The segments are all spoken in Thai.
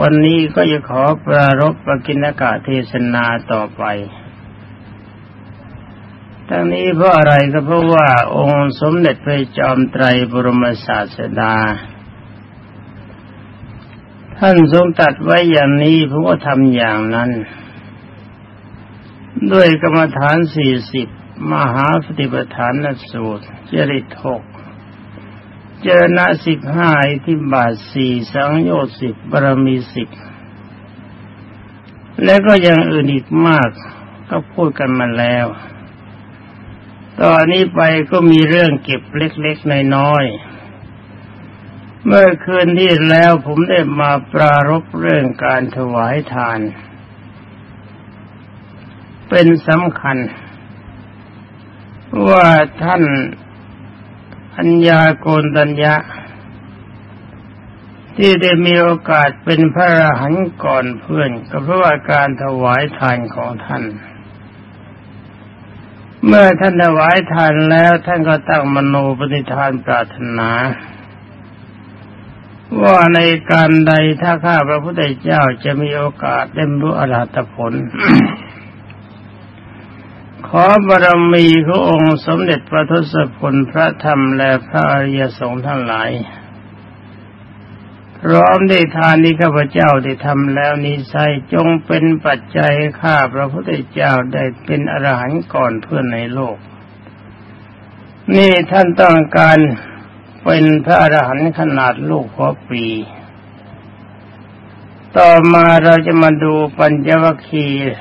วันนี้ก็จะขอปรารบประกินากะเทศนาต่อไป ทั้งนี้เพราะอะไรก็เพราะว่าองค์สมเด็จพระจอมไตรบรมศาสดา ท่านทรงตัดไว้อย่างนี้เพราะว่าทำอย่างนั้น ด้วยกรรมฐานสี่สิบมหาสติปัฏฐานสูตรจริตหก เจรณะสิบห้าที่บาทสี่สังโยชน์สิบบารมีสิบและก็ยังอื่นอีกมากก็พูดกันมาแล้ว ตอนนี้ไปก็มีเรื่องเก็บเล็กๆน้อยๆ เมื่อคืนที่แล้วผมได้มาปรารบเรื่องการถวายทาน เป็นสำคัญ ว่าท่านัญญาโกนตัญญะ ที่ได้มีโอกาสเป็นพระอรหันต์ก่อนเพื่อน ก็เพราะว่าการถวายทานของท่าน เมื่อท่านถวายทานแล้วท่านก็ตั้งมโนปณิธานปรารถนา ว่าในการใดถ้าข้าพระพุทธเจ้าจะมีโอกาสได้รู้อรหัตผล ขอบารมีขององค์สมเด็จพระทศพลพระธรรมและพระอริยสงฆ์ทั้งหลาย พร้อมได้ทานนี้ข้าพเจ้าได้ทำแล้วนี้ใส่จงเป็นปัจจัยข้าพระพุทธเจ้าได้เป็นอรหันต์ก่อนเพื่อนในโลก นี่ท่านต้องการเป็นพระอรหันต์ขนาดลูกหัวปี ต่อมาเราจะมาดูปัญจวัคคีย์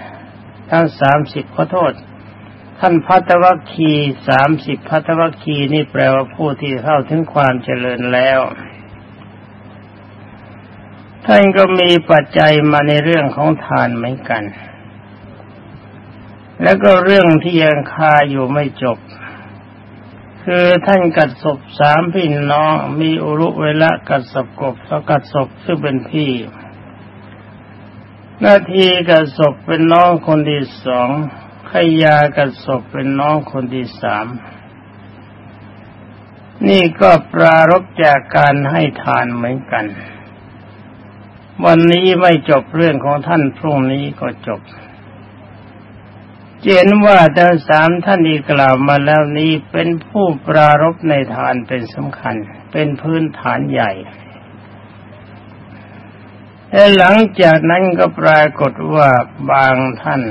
ทั้งสามสิบขอโทษ ท่านพัทวัคคีสามสิบพัทวัคคีนี่แปลว่าผู้ที่เข้าถึงความเจริญแล้ว ท่านก็มีปัจจัยมาในเรื่องของทานเหมือนกัน แล้วก็เรื่องที่ยังคาอยู่ไม่จบ คือท่านกัดศพสามพี่น้องมีอุรุเวละกัดศพกบแล้วกัดศพซึ่งเป็นพี่หน้าที่กัดศพเป็นน้องคนที่สอง ขยากับศพเป็นน้องคนที่สาม นี่ก็ปรารบจากการให้ทานเหมือนกัน วันนี้ไม่จบเรื่องของท่านพรุ่งนี้ก็จบ เจนว่าทั้งสามท่านที่กล่าวมาแล้วนี้เป็นผู้ปรารบในทานเป็นสำคัญ เป็นพื้นฐานใหญ่และหลังจากนั้นก็ปรากฏว่าบางท่าน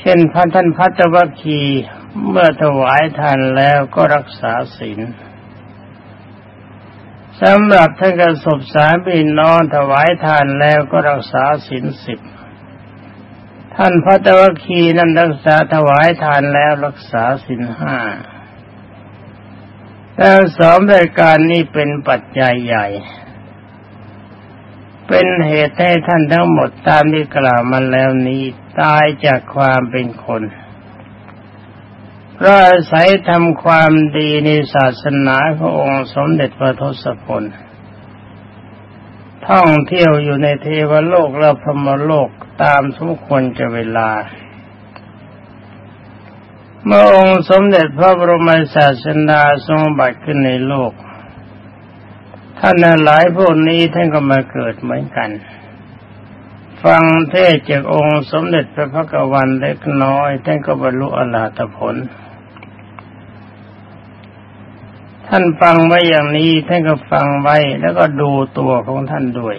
เช่นพันท่านพัตวัคคีเมื่อถวายทานแล้วก็รักษาศีลสำหรับท่านกระสบสามีนองถวายทานแล้วก็รักษาศีลสิบท่านพัตวคีนั้นรักษาถวายทานแล้วรักษาศีลห้าแล้วสองรายการนี้เป็นปัจจัยใหญ่ เป็นเหตุให้ท่านทั้งหมดตามที่กล่าวมาแล้วนี้ ตายจากความเป็นคนเพราะอาศัยทำความดีในศาสนาขององค์สมเด็จพระทศพล ท่องเที่ยวอยู่ในเทวโลกและพรหมโลกตามสมควรจะเวลา เมื่อองค์สมเด็จพระบรมศาสดาทรงบัติขึ้นในโลก ท่านหลายพวกนี้ท่านก็มาเกิดเหมือนกัน ฟังเทศจากองค์สมเด็จพระพักวันเล็กน้อยท่านก็บรรลุอรหัตผล ท่านฟังไว้อย่างนี้ท่านก็ฟังไว้แล้วก็ดูตัวของท่านด้วย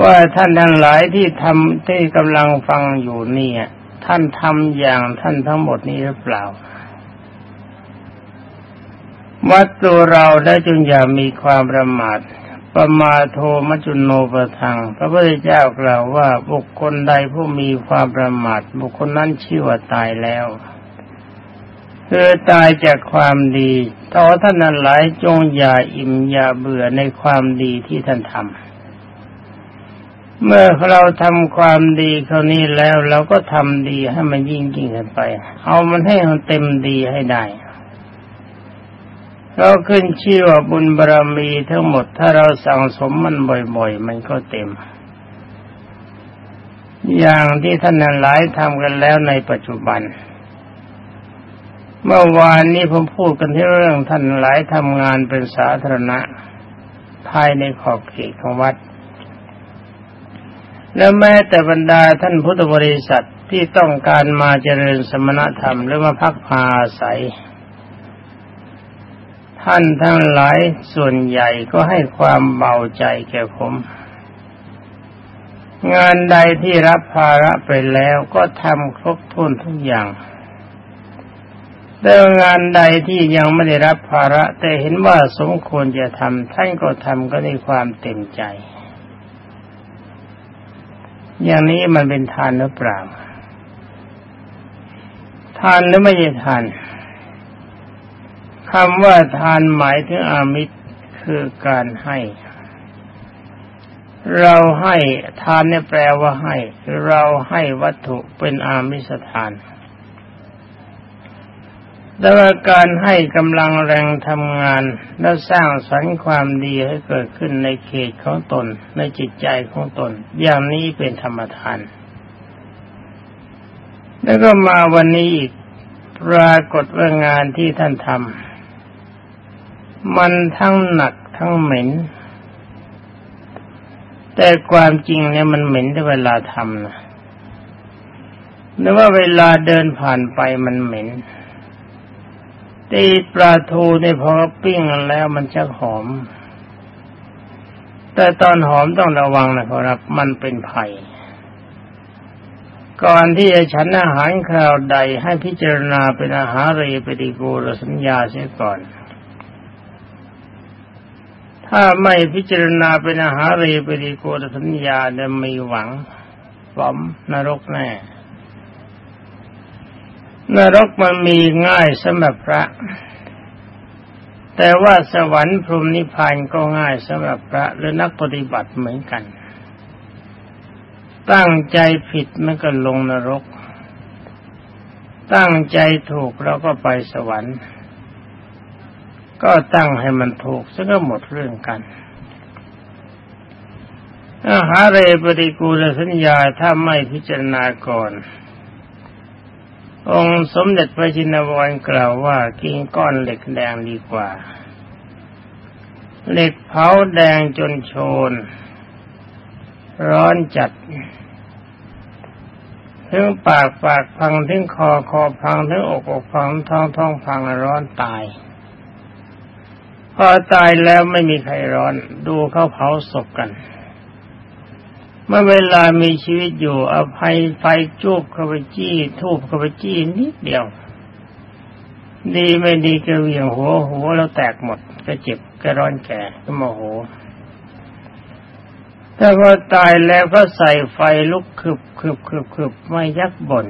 ว่าท่านทั้งหลายที่ทำที่กำลังฟังอยู่นี่ท่านทำอย่างท่านทั้งหมดนี้หรือเปล่าวัดตัวเราได้จึงอย่ามีความประมาท ประมาโทมจุนโนประทัง พระพุทธเจ้ากล่าวว่าบุคคลใดผู้มีความประมาทบุคคลนั้นชื่อว่าตายแล้วคือตายจากความดีต่อท่านนั้นหลายจงอย่าอิ่มอย่าเบื่อในความดีที่ท่านทำเมื่อเราทำความดีเท่านี้แล้วเราก็ทำดีให้มันยิ่งยิ่งขึ้นไป เอามันให้มันเต็มดีให้ได้ เราขึ้นชื่อว่าบุญบารรมีทั้งหมดถ้าเราสั่งสมมันบ่อย ๆ มันก็เต็ม อย่างที่ท่านนั้นหลายทำกันแล้วในปัจจุบัน เมื่อวานนี้ผมพูดกันที่เรื่องท่านหลายทำงานเป็นสาธารณะ ภายในขอบเขตของวัด แล้วแม้แต่บรรดาท่านพุทธบริษัทที่ต้องการมาเจริญสมณธรรมหรือมาพักพาอาศัย ท่านทั้งหลายส่วนใหญ่ก็ให้ความเบาใจแก่ผม งานใดที่รับภาระไปแล้วก็ทำครบถ้วนทุกอย่างแต่งานใดที่ยังไม่ได้รับภาระ แต่เห็นว่าสมควรจะทำท่านก็ทำก็ในความเต็มใจ อย่างนี้มันเป็นทานหรือเปล่าทานหรือไม่ใช่ทาน คำว่าทานหมายถึงอามิตรคือการให้ เราให้ทานเนี่ยแปลว่าให้ เราให้วัตถุเป็นอามิสทานแต่ว่าการให้กำลังแรงทำงาน และสร้างสรรค์ความดีให้เกิดขึ้นในเขตของตน ในจิตใจของตน อย่างนี้เป็นธรรมทาน แล้วก็มาวันนี้อีกปรากฏว่างานที่ท่านทำ มันทั้งหนักทั้งเหม็น แต่ความจริงเนี่ยมันเหม็นแต่เวลาทำนะหรือว่าเวลาเดินผ่านไปมันเหม็นตีปลาทูนี่พอปิ้งแล้วมันจะหอม แต่ตอนหอมต้องระวังนะครับ มันเป็นไผ่ก่อนที่จะฉันอาหารคราวใดให้พิจารณาเป็นอาหารเรปฏิกูลสัญญาเสียก่อน ถ้าไม่พิจารณาเป็นอาหารเรปฏิกูลสัญญาจะมีหวังฝอมนรกแน่ นรกมันมีง่ายสำหรับพระ แต่ว่าสวรรค์พรหมนิพพานก็ง่ายสำหรับพระหรือนักปฏิบัติเหมือนกัน ตั้งใจผิดมันก็ลงนรก ตั้งใจถูกเราก็ไปสวรรค์ ก็ตั้งให้มันถูกซะก็หมดเรื่องกันอาหาเรปฏิกูลสัญญาถ้าไม่พิจารณาก่อน องค์สมเด็จพระจินวรกล่าวว่ากินก้อนเหล็กแดงดีกว่า เหล็กเผาแดงจนโชน ร้อนจัดถึงปากปากพังถึงคอคอพังถึงอกอกพังท้องท้องพังร้อนตาย พอตายแล้วไม่มีใครร้อน ดูเขาเผาศพกัน เมื่อเวลามีชีวิตอยู่อภัยไฟจูบเข้าไปจี้ทูบเข้าไปจี้นิดเดียว ดีไม่ดีก็เวียงหัวหัวแล้วแตกหมดก็เจ็บก็ร้อนแก่ก็โมโหถ้าพอตายแล้วก็ใส่ไฟลุกคึบคึบคึบคึบไม่ยักบ่น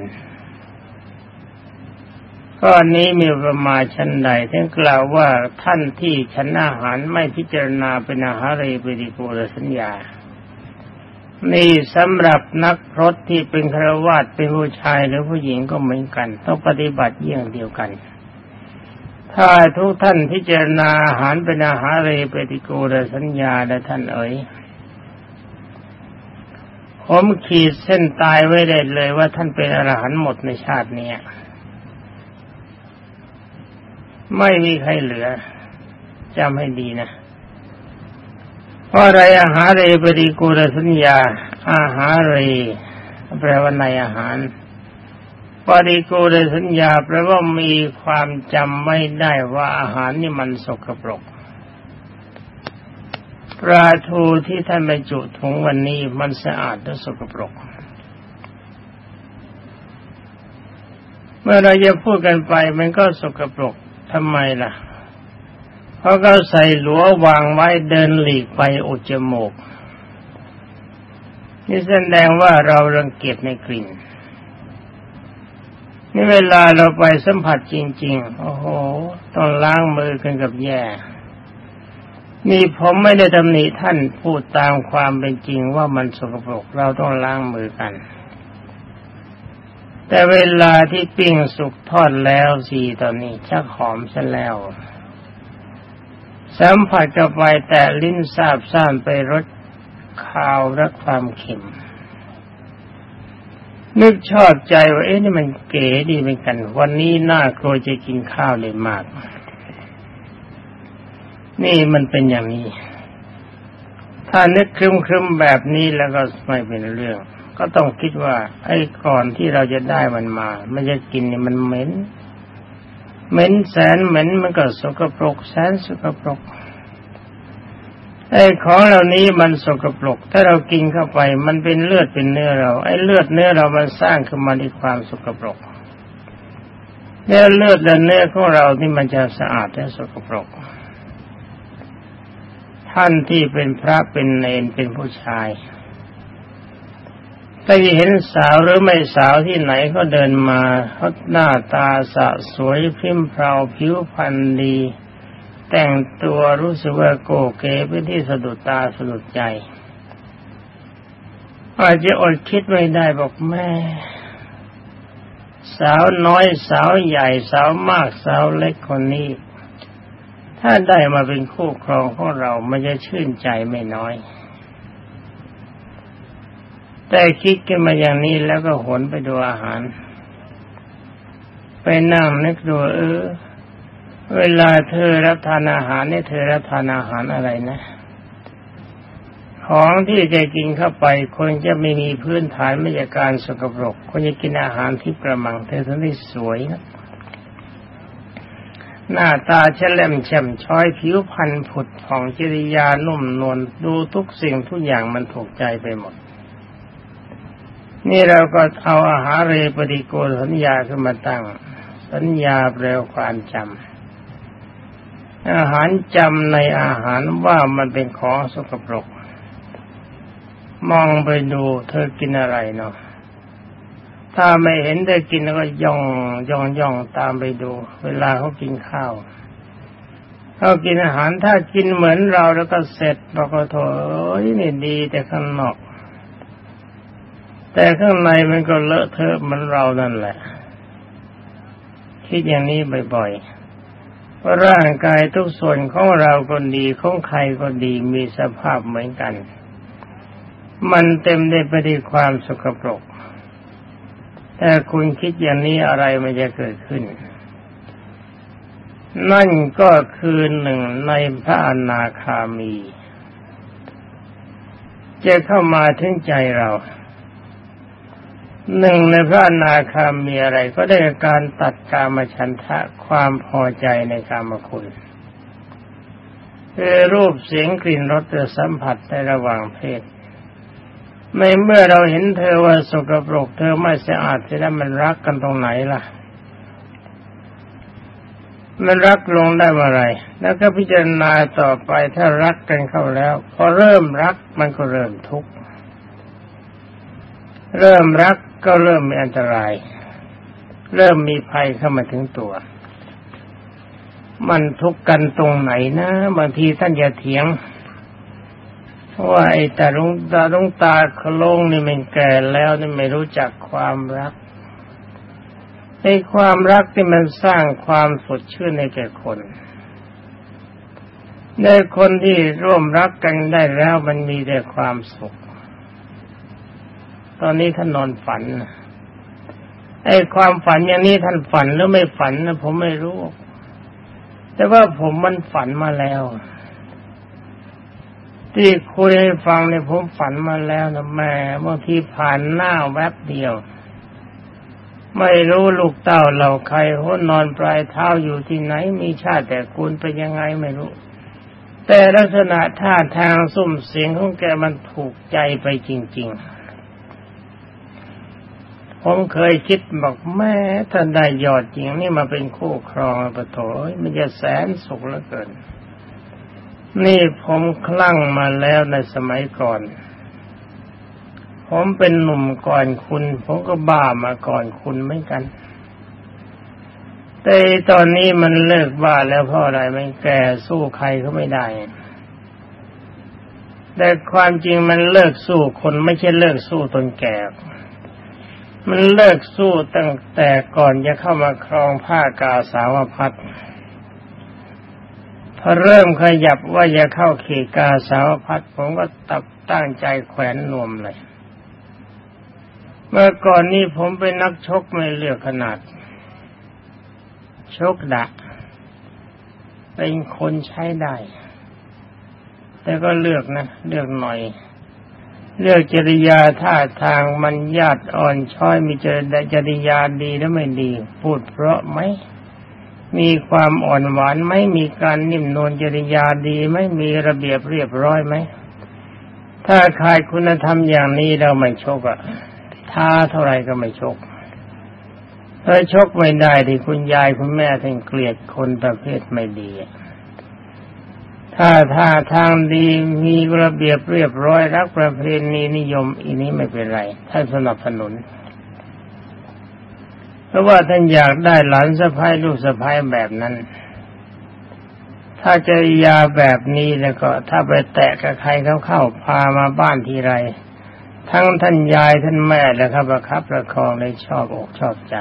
ก้อนนี้มีประมาณชั้นใดท่านกล่าวว่าท่านที่ชั้นอาหารไม่พิจารณาเป็นอาหารเรปิดิโกรสัญญา นี่สำหรับนักพรตที่เป็นครวาสเป็นผู้ชายหรือผู้หญิงก็เหมือนกัน ต้องปฏิบัติเยี่ยงเดียวกัน ถ้าทุกท่านพิจารณาอาหารเป็นอาหารเรปฏิโกรสัญญาและท่านเอ๋ยผมขีดเส้นตายไว้ได้เลยว่าท่านเป็นอรหันต์หมดในชาตินี้ ไม่มีใครเหลือจำให้ดีนะเพราะอะไรอาหารเรปฏิกูลสัญญา อาหารเรแปลว่าในอาหารปฏิกูลสัญญาแปลว่ามีความจำไม่ได้ว่าอาหารนี่มันสกปรกปลาทูที่ท่านบรรจุถุงวันนี้มันสะอาดและสกปรก เมื่อเราจะพูดกันไปมันก็สกปรก ทำไมล่ะ เพราะเขาใส่หลัววางไว้เดินหลีกไปอุจมูก นี่แสดงว่าเรารังเกียจในกลิ่น นี่เวลาเราไปสัมผัสจริง ๆ โอ้โห ต้องล้างมือกันกับแย่นี่ผมไม่ได้ตำหนิท่านพูดตามความเป็นจริงว่ามันสกปรกเราต้องล้างมือกัน แต่เวลาที่ปิ้งสุกทอดแล้วสีตอนนี้ชักหอมซะแล้วสัมผัสกับไปแต่ลิ้นซาบซ่านไปรสข้าวและความเค็ม นึกชอบใจว่าเอ๊ะนี่มันเก๋ดีเหมือนกัน วันนี้น่ากลัวจะกินข้าวเลยมาก นี่มันเป็นอย่างนี้ ถ้านึกครึมคึมแบบนี้แล้วก็ไม่เป็นเรื่อง ก็ต้องคิดว่า ไอ้ก่อนที่เราจะได้มันมา มันจะกินนี่มันเหม็น เหม็นแสนเหม็นมันก็สกปรกแสนสกปรกไอ้ของเหล่านี้มันสกปรก ถ้าเรากินเข้าไป มันเป็นเลือดเป็นเนื้อเรา ไอ้เลือดเนื้อเรามันสร้างขึ้นมาในความสกปรกแล้วเลือดและเนื้อของเราที่มันจะสะอาดและสกปรก ท่านที่เป็นพระเป็นเนนเป็นผู้ชาย ถ้าเห็นสาวหรือไม่สาวที่ไหนก็เดินมาเขาหน้าตาสะสวยพิมพ์เพราผิวพรรณดี แต่งตัวรู้สึกว่าโกเก๋เป็นที่สะดุดตาสะดุดใจ อาจจะอดคิดไม่ได้บอกแม่ สาวน้อยสาวใหญ่สาวมากสาวเล็กคนนี้ ถ้าได้มาเป็นคู่ครองของเรามันจะชื่นใจไม่น้อย แต่คิดกันมาอย่างนี้แล้วก็หนไปดูอาหาร ไปนั่งนึกดูเออ เวลาเธอรับทานอาหารเนี่ยเธอรับทานอาหารอะไรนะ ของที่จะกินเข้าไปคนจะไม่มีพื้นฐานไม่จากการสกปรกคนจะกินอาหารที่ประมังเธอทั้งที่สวยนะหน้าตาเฉลมแฉ่มช้อยผิวพรรณผุดผ่องจริยานุ่มนวลดูทุกสิ่งทุกอย่างมันถูกใจไปหมด นี่เราก็เอาอาหารเรปฏิโกสัญญาขึ้นมาตั้ง สัญญาแปลความจำอาหารจำในอาหารว่ามันเป็นของสกปรก มองไปดูเธอกินอะไรเนาะถ้าไม่เห็นได้กินก็ย่องย่องย่องตามไปดู เวลาเขากินข้าวเขากินอาหารถ้ากินเหมือนเราแล้วก็เสร็จบอกว่าโถนี่ดีแต่ข้างนอก แต่ข้างในมันก็เลอะเทอะมันเรานั่นแหละ คิดอย่างนี้บ่อยๆว่าร่างกายทุกส่วนของเราก็ดีของใครก็ดีมีสภาพเหมือนกัน มันเต็มไปด้วยความสกปรกแต่คุณคิดอย่างนี้อะไรมันจะเกิดขึ้น นั่นก็คือหนึ่งในพระอนาคามี จะเข้ามาถึงใจเรา หนึ่งในพระนาคามีอะไรก็ได้การตัดกามฉันทะความพอใจในกามคุณคือรูปเสียงกลิ่นรสสัมผัสในระหว่างเพศในเมื่อเราเห็นเธอว่าสกปรกเธอไม่สะอาดจะได้มันรักกันตรงไหนล่ะ มันรักลงได้เมื่อไรแล้วก็พิจารณาต่อไปถ้ารักกันเข้าแล้ว พอเริ่มรักมันก็เริ่มทุกข์เริ่มรัก ก็เริ่มมีอันตราย เริ่มมีภัยเข้ามาถึงตัว มันทุกข์กันตรงไหนนะบางทีท่านอย่าเถียงว่าไอ้ตาลุงตาลุงตาโคลงนี่มันแก่แล้วนี่ไม่รู้จักความรักไอ้ความรักที่มันสร้างความสดชื่นในแก่คนในคนที่ร่วมรักกันได้แล้วมันมีแต่ความสุข ตอนนี้ท่านนอนฝันไอ้ความฝันอย่างนี้ท่านฝันหรือไม่ฝันนะผมไม่รู้ แต่ว่าผมมันฝันมาแล้ว ที่คุยให้ฟังเนี่ยผมฝันมาแล้วนะแม่บางทีผ่านหน้าแวบเดียว ไม่รู้ลูกเต้าเราใครหัวนอนปลายเท้าอยู่ที่ไหน มีชาติแต่คุณเป็นยังไงไม่รู้ แต่ลักษณะท่าทางสุ่มเสียงของแกมันถูกใจไปจริง ๆ ผมเคยคิดบอกแม่ท่านได้ยอดจริงนี่มาเป็นคู่ครองปะโถมันจะแสนสุขเหลือเกิน นี่ผมคลั่งมาแล้วในสมัยก่อน ผมเป็นหนุ่มก่อนคุณ ผมก็บ้ามาก่อนคุณเหมือนกัน แต่ตอนนี้มันเลิกบ้าแล้วเพราะอะไรมันแก่สู้ใครเขาไม่ได้แต่ความจริงมันเลิกสู้คนไม่ใช่เลิกสู้ตนแก่ มันเลิกสู้ตั้งแต่ก่อนจะเข้ามาครองผ้ากาสาวพัดพอเริ่มขยับว่าจะเข้าเขตกาสาวพัดผมก็ตับตั้งใจแขวนนวมเลย เมื่อก่อนนี้ผมเป็นนักชกไม่เลือกขนาด ชกดักเป็นคนใช้ได้ แต่ก็เลือกนะ เลือกหน่อย เลือกจริยาท่าทางมันญาติอ่อนช้อยมีจริยาดีแล้วไม่ดี พูดเพราะไหมมีความอ่อนหวานไหมมีการนิ่มนวลจริยาดีไหมมีระเบียบเรียบร้อยไหมถ้าขายคุณธรรมอย่างนี้เราไม่ชกอะท้าเท่าไรก็ไม่ชกเออชกไม่ได้ที่คุณยายคุณแม่ท่านเกลียดคนประเภทไม่ดี ถ้าท่าทางดีมีระเบียบเรียบร้อยรักประเพณีนิยมอีนี้ไม่เป็นไรท่านสนับสนุน เพราะว่าท่านอยากได้หลานสะพ้ายลูกสะพ้ายแบบนั้น ถ้าจริยาแบบนี้แล้วก็ ถ้าไปแตะกับใครเขาเข้าพามาบ้านทีไร ทั้งท่านยายท่านแม่แล้วครับประคับประคองเลยชอบอกชอบใจ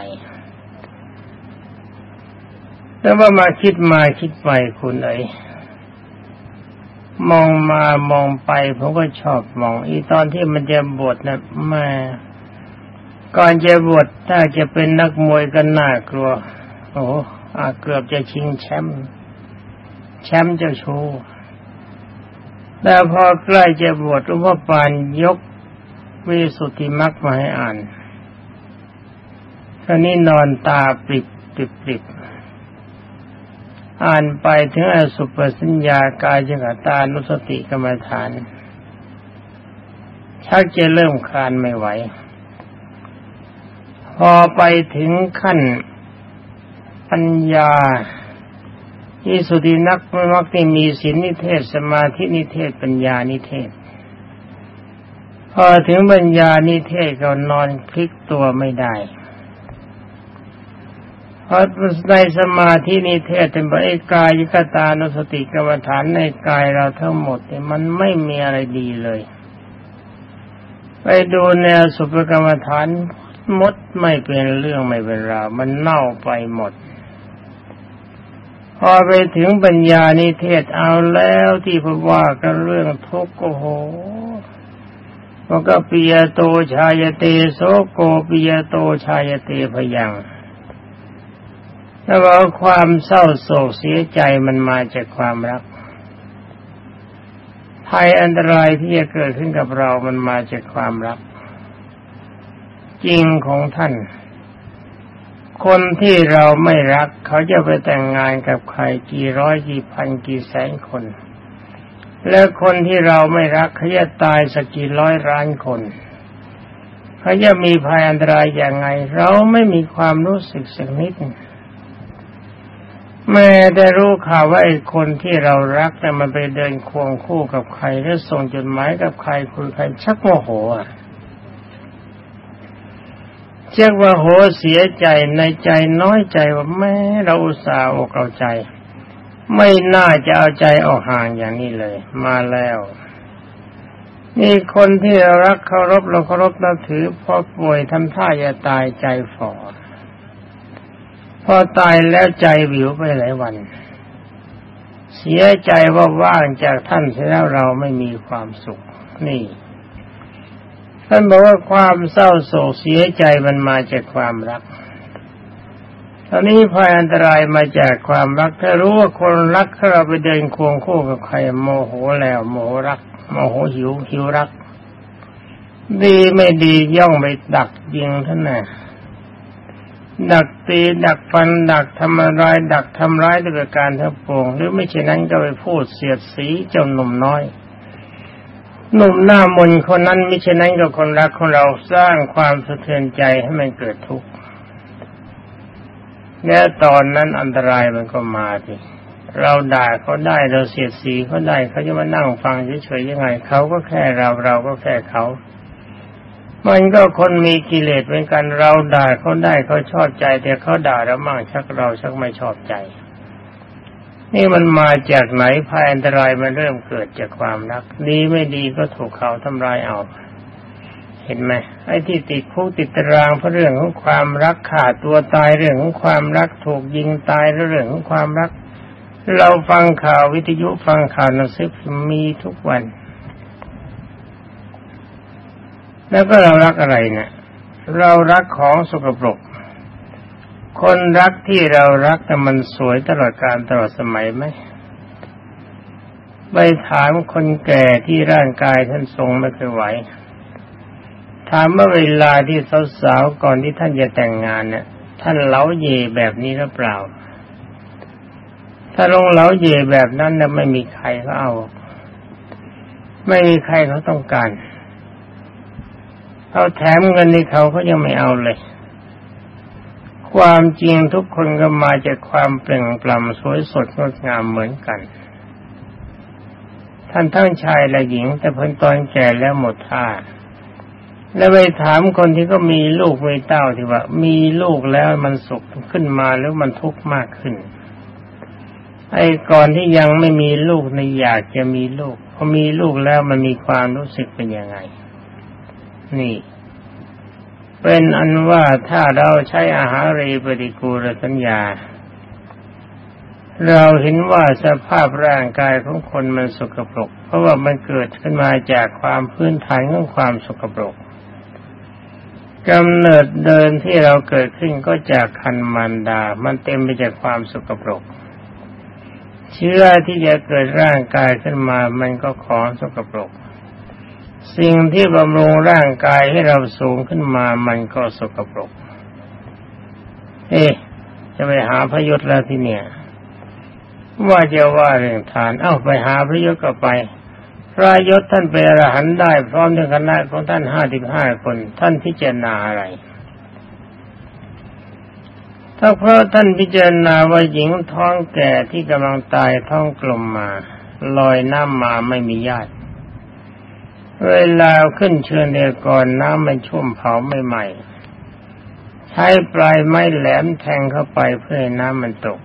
แล้วว่ามาคิดมาคิดไปคุณเอ๋ย มองมามองไปผมก็ชอบมอง อีตอนที่มันจะบวชนะแม่ก่อนจะบวชถ้าจะเป็นนักมวยก็น่ากลัว โอ้อาเกือบจะชิงแชมป์แชมป์เจ้าชูแต่พอใกล้จะบวชหลวงพ่อปานยกวิสุทธิมรรคมาให้อ่านตอนนี้นอนตาปิดปิดปิด อ่านไปถึงอสุปสัญญากายจกตานุสติกรรมฐาน ชักจะเริ่มคลานไม่ไหว พอไปถึงขั้นปัญญาที่สุดีนักไม่มักที่มีศีลนิเทศสมาธินิเทศปัญญานิเทศ พอถึงปัญญานิเทศก็นอนคลิกตัวไม่ได้ พราะในสมาธินิเทศเป็นบริกายกตานุสติกรรมฐานในกายเราทั้งหมดเนี่ยมันไม่มีอะไรดีเลย ไปดูแนวสุภกรรมฐานมดไม่เป็นเรื่องไม่เป็นราวมันเน่าไปหมด พอไปถึงปัญญานิเทศเอาแล้วที่พว่ากันเรื่องทุกข์โอ้โหมันก็ปิยโตชายเตโสโกปิยโตชายเตพยัง ถ้าว่าความเศร้าโศกเสียใจมันมาจากความรักภัยอันตรายที่จะเกิดขึ้นกับเรามันมาจากความรัก จริงของท่าน คนที่เราไม่รัก เขาจะไปแต่งงานกับใครกี่ร้อยกี่พันกี่แสนคน แล้วคนที่เราไม่รักเขาจะตายสักกี่ร้อยล้านคนเขาจะมีภัยอันตรายอย่างไง เราไม่มีความรู้สึกสักนิด แม่ได้รู้ข่าวว่าไอ้คนที่เรารักแต่มันไปเดินควงคู่กับใครแล้วส่งจดหมายกับใครคุยใครชักโมโหอะเช็กว่าโหเสียใจในใจน้อยใจว่าแม่เราอุตส่าห์อกเอาใจ ไม่น่าจะเอาใจออกห่างอย่างนี้เลย มาแล้วนี่คนที่เรารักเคารพเราเคารพนับถือพอป่วยทำท่าจะตายใจฝ่อ พอตายแล้วใจวิวไปหลายวัน เสียใจว่าว่างจากท่านเสียแล้วเราไม่มีความสุข นี่ ท่านบอกว่าความเศร้าโศกเสียใจมันมาจากความรักตอนนี้ภัยอันตรายมาจากความรักถ้ารู้ว่าคนรักเราไปเดินควงคู่กับใครโมโหแล้ว โมโหรัก โมโหหิวหิวรัก ดีไม่ดีย่องไปดักยิงท่านน่ะ ดักตีดักฟันดักทำร้ายดักทำร้ายด้วยการทั้งปวงหรือไม่เช่นนั้นก็ไปพูดเสียดสีเจ้าหนุ่มน้อยหนุ่มหน้ามนคนนั้นไม่เช่นนั้นก็คนรักของเราสร้างความสะเทือนใจให้มันเกิดทุกข์และตอนนั้นอันตรายมันก็มาทีเราด่าเขาได้เราเสียดสีเขาได้เขาจะมานั่งฟังเฉยๆยังไงเขาก็แค่เราเราก็แค่เขา มันก็คนมีกิเลสเหมือนกันเราด่าเขาได้เขาชอบใจ แต่เขาด่าเรามั่งชักเราชักไม่ชอบใจ นี่มันมาจากไหนภัยอันตรายมันเริ่มเกิดจากความรักดีไม่ดีก็ถูกเขาทำลายเอาเห็นไหมไอ้ที่ติดคุกติดตารางเพราะเรื่องของความรักขาดตัวตายเรื่องของความรักถูกยิงตายเรื่องของความรัก เราฟังข่าววิทยุฟังข่าวหนังสือมีทุกวัน แล้วก็เรารักอะไรเนะี่ย เรารักของสกปรก คนรักที่เรารักแต่มันสวยตลอดการตลอดสมัยไหมไปถามคนแก่ที่ร่างกายท่านทรงไม่เคยไหว ถามว่าเวลาที่สาวๆก่อนที่ท่านจะแต่งงานเนี่ยท่านเล้าเย่แบบนี้หรือเปล่า ถ้าลงเล้าเย่แบบนั้นเนี่ยไม่มีใครเขาเอา ไม่มีใครเขาต้องการ เอาแถมเงินในเขาเขายังไม่เอาเลย ความจริงทุกคนก็มาจากความเปล่งปลั่งสวยสดงดงามเหมือนกัน ท่านทั้งชายและหญิง แต่พนตอนแก่แล้วหมดท่า แล้วไปถามคนที่ก็มีลูกมีเต้าที่ว่า มีลูกแล้วมันสุขขึ้นมาแล้วมันทุกข์มากขึ้นไอ้ก่อนที่ยังไม่มีลูกในอยากจะมีลูกพอมีลูกแล้วมันมีความรู้สึกเป็นยังไง นี่ เป็นอันว่าถ้าเราใช้อาหารเรปฏิกูลสัญญา เราเห็นว่าสภาพร่างกายของคนมันสกปรก เพราะว่ามันเกิดขึ้นมาจากความพื้นฐานของความสกปรกกำเนิดเดินที่เราเกิดขึ้นก็จากคันมันดา มันเต็มไปจากความสกปรก เชื้อที่จะเกิดร่างกายขึ้นมา มันก็ของสกปรก สิ่งที่บำรุงร่างกายให้เราสูงขึ้นมามันก็สกปรก เอ๊จะไปหาพยศแล้วที่เนี่ย ว่าจะว่าเรื่องทาน เอ้าไปหาพระยศก็ไปพระยศท่านเป็นอรหันต์ได้ พร้อมด้วยคณะของท่านห้าสิบห้าคน ท่านพิจารณาอะไร ถ้าเพราะท่านพิจารณาว่าหญิงท้องแก่ที่กำลังตายท้องกลมมา ลอยน้ำมาไม่มีญาติ เวลาขึ้นเชิญเดียก่อนน้ำมันชุ่มเผาไม่ใหม่ใช้ปลายไม้แหลมแทงเข้าไปเพื่อให้น้ำมันตก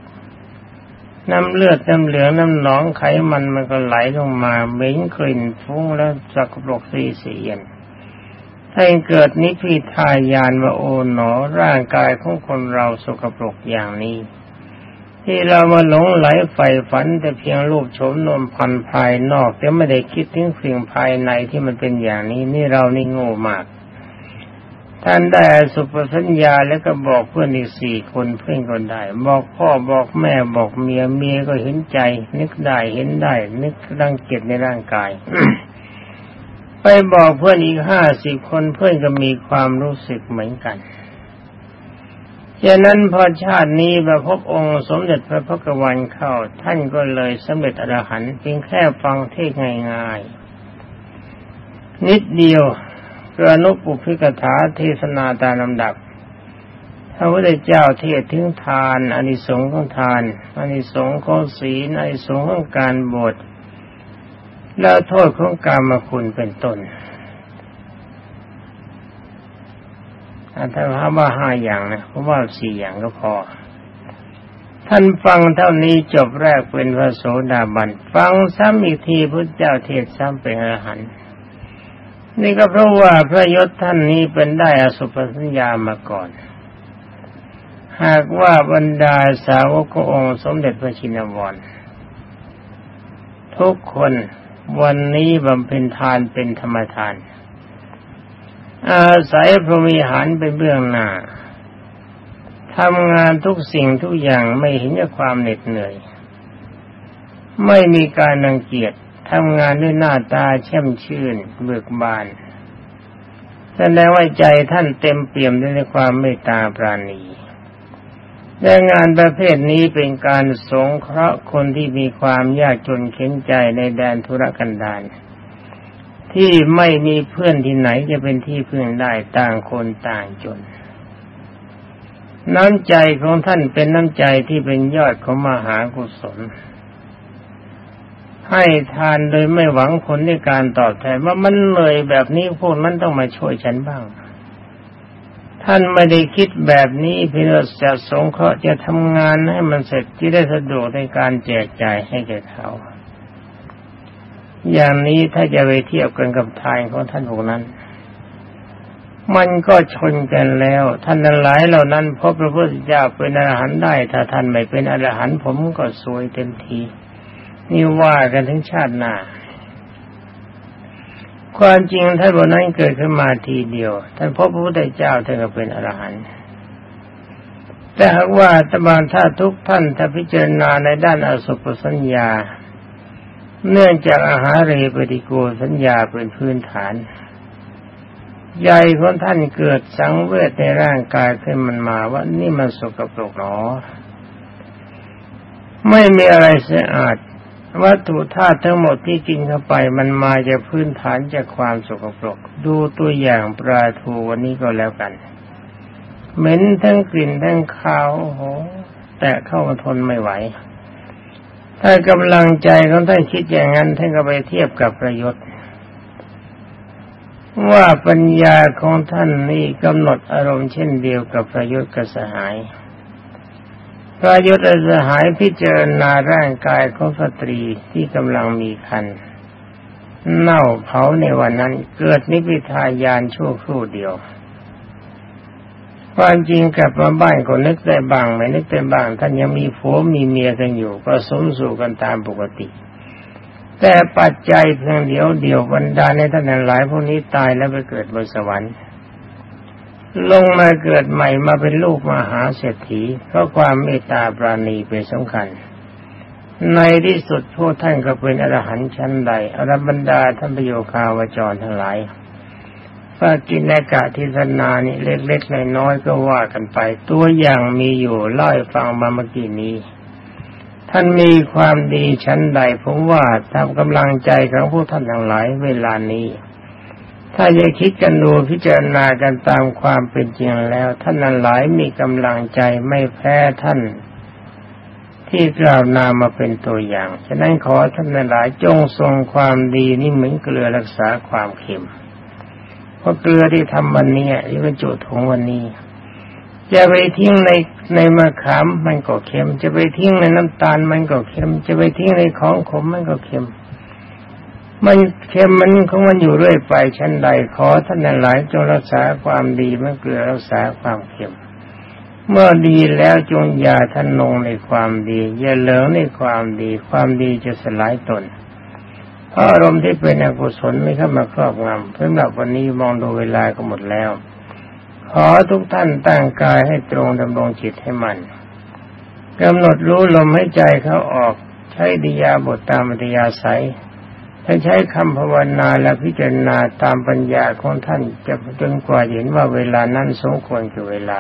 น้ำเลือดน้ำเหลืองน้ำหนองไขมันมันก็ไหลลงมาเหม็นกลิ่นฟุ้งแล้วสักปรกสีเสียนถ้าเกิดนิพิทายานว่าโอ๋หนอร่างกายของคนเราสกปรกอย่างนี้ ที่เรามาหลงไหลใฝ่ฝันแต่เพียงรูปโฉมนมพันภายนอกแต่ไม่ได้คิดถึงสิ่งภายในที่มันเป็นอย่างนี้นี่เรานี่โง่มาก ท่านได้สุปสัญญาแล้วก็บอกเพื่อนอีกสี่คนเพื่อนคนได้ บอกพ่อบอกแม่บอกเมียเมียก็เห็นใจ นึกได้เห็นได้ นึกรังเกียจในร่างกาย ไปบอกเพื่อนอีกห้าสิบคนเพื่อนก็มีความรู้สึกเหมือนกัน ฉะนั้นพอชาตินี้มาพบองค์สมเด็จพระพุทธวันเข้า ท่านก็เลยสำเร็จอรหันต์เพียงแค่ฟังเทศง่ายๆ นิดเดียวกระนุปุพิกถาเทศนาตามลำดับพระพุทธเจ้าเทศถึงทานอานิสงส์ของทานอานิสงส์ของศีลอานิสงส์ของการบวชและโทษของกรรมาคุณเป็นต้น ถ้าว่าห้าอย่างนะเพราะว่าสี่อย่างก็พอ ท่านฟังเท่านี้จบแรกเป็นพระโสดาบัน ฟังซ้ำอีกทีพระเจ้าเทศซ้ำเป็นอรหันต์นี่ก็เพราะว่าพระยศท่านนี้เป็นได้อสุปสัญญามาก่อน หากว่าบรรดาสาวกองค์สมเด็จพระชินวรทุกคนวันนี้บำเพ็ญทานเป็นธรรมทาน อาศัยพรหมิหารเป็นเบื้องหน้าทำงานทุกสิ่งทุกอย่างไม่เห็นกับความเหน็ดเหนื่อย ไม่มีการนังเกียจทำงานด้วยหน้าตาแช่มชื่น เบิกบานแสดงว่าใจท่านเต็มเปี่ยมด้วยความเมตตาปราณีและงานประเภทนี้เป็นการสงเคราะห์คนที่มีความยากจนเข็นใจในแดนธุรกันดาร ที่ไม่มีเพื่อนที่ไหนจะเป็นที่พึ่งได้ต่างคนต่างจน น้ำใจของท่านเป็นน้ำใจที่เป็นยอดของมหากุศล ให้ทานโดยไม่หวังผลในการตอบแทนว่ามันเลยแบบนี้พวกนั้นต้องมาช่วยฉันบ้าง ท่านไม่ได้คิดแบบนี้เพื่อจะสงเคราะห์จะทำงานให้มันเสร็จที่ได้สะดวกในการแจกจ่ายให้แก่เขา อย่างนี้ถ้าจะไปเทียบกันกับทานของท่านพวกนั้น มันก็ชนกันแล้ว ท่านนั้นหลายเหล่านั้นพบพระพุทธเจ้าเป็นอรหันต์ได้ ถ้าท่านไม่เป็นอรหันต์ผมก็สวยเต็มที นี่ว่ากันถึงชาติหน้าความจริงท่านพวกนั้นเกิดขึ้นมาทีเดียว ท่านพบพระพุทธเจ้าท่านก็เป็นอรหันต์แต่หากว่าตบานถ้าทุกท่านถ้าพิจารณาในด้านอสุภสัญญา เนื่องจากอาหารเรปฏิโกสัญญาเป็นพื้นฐานใหญ่ของท่านเกิดสังเวชในร่างกายขึ้นมันมาว่านี่มันสกปรกหนอ ไม่มีอะไรสะอาด วัตถุธาตุทั้งหมดที่กินเข้าไปมันมาจากพื้นฐานจากความสกปรก ดูตัวอย่างปลาทูวันนี้ก็แล้วกัน เหม็นทั้งกลิ่นทั้งขาวโอ้โห แต่เข้ามาทนไม่ไหว ถ้ากำลังใจของท่านคิดอย่างนั้นท่านก็ไปเทียบกับประยชน์ว่าปัญญาของท่านนี่กำหนดอารมณ์เช่นเดียวกับประยุทธ์กับสหาย ประยุทธ์และสหายพิจารณาร่างกายของสตรีที่กำลังมีคันเน่าเผาในวันนั้นเกิดนิพิทายานชั่วครู่เดียว ความจริงกลับมาบ้านก็นึกได้บ้าง ไม่นึกได้บ้าง ท่านยังมีผัวมีเมียกันอยู่ก็สมสู่กันตามปกติ แต่ปัจจัยเพียงเดียวเดียวบรรดาในท่านหลายพวกนี้ตายแล้วไปเกิดบนสวรรค์ ลงมาเกิดใหม่มาเป็นลูกมหาเศรษฐีเพราะความเมตตาปราณีเป็นสำคัญ ในที่สุดพวกท่านก็เป็นอรหันต์ชั้นใดอรบรรดาท่านประโยคาวจรทั้งหลาย ปากินอากะทิศนานี่เล็กๆน้อยๆก็ว่ากันไป ตัวอย่างมีอยู่เล่าให้ฟังมาเมื่อกี้นี้ ท่านมีความดีชั้นใดผมว่าทำกำลังใจของพวกท่านทั้งหลายเวลานี้ ถ้าจะคิดกันดูพิจารณากันตามความเป็นจริงแล้ว ท่านทั้งหลายมีกำลังใจไม่แพ้ท่านที่กล่าวนามาเป็นตัวอย่าง ฉะนั้นขอท่านทั้งหลายจงทรงความดีนี่เหมือนเกลือรักษาความเค็ม เพราะเกลือที่ทำวันนี้ที่บรรจุถุงวันนี้ จะไปทิ้งในในมะขามมันก็เค็ม จะไปทิ้งในน้ำตาลมันก็เค็ม จะไปทิ้งในของขมมันก็เค็ม มันเค็มมันของมันอยู่เรื่อยไปชั้นใดขอท่านหลายจงรักษาความดีเมื่อเกลือรักษาความเค็มเมื่อดีแล้วจงอย่าท่านงในความดี อย่าเหลิงในความดี ความดีจะสลายตน อารมณ์ที่เป็นอกุศลไม่เข้ามาครอบงำสำหรับวันนี้มองดูเวลาก็หมดแล้ว ขอทุกท่านตั้งกายให้ตรงดำรงจิตให้มันกำหนดรู้ลมให้ใจเขาออก ใช้ดิยาบทตามอัธยาศัยถ้าใช้คำภาวนาและพิจารณาตามปัญญาของท่านจะจนกว่าเห็นว่าเวลานั้นสมควรกับเวลา